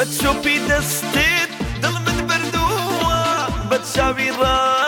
بتشوفي دستيت دل من بردوة بتشاوي راس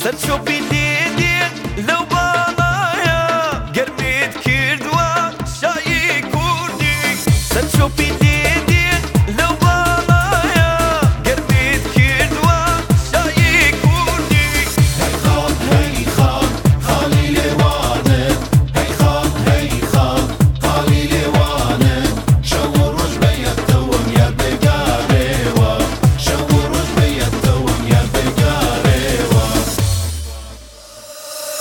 Such a big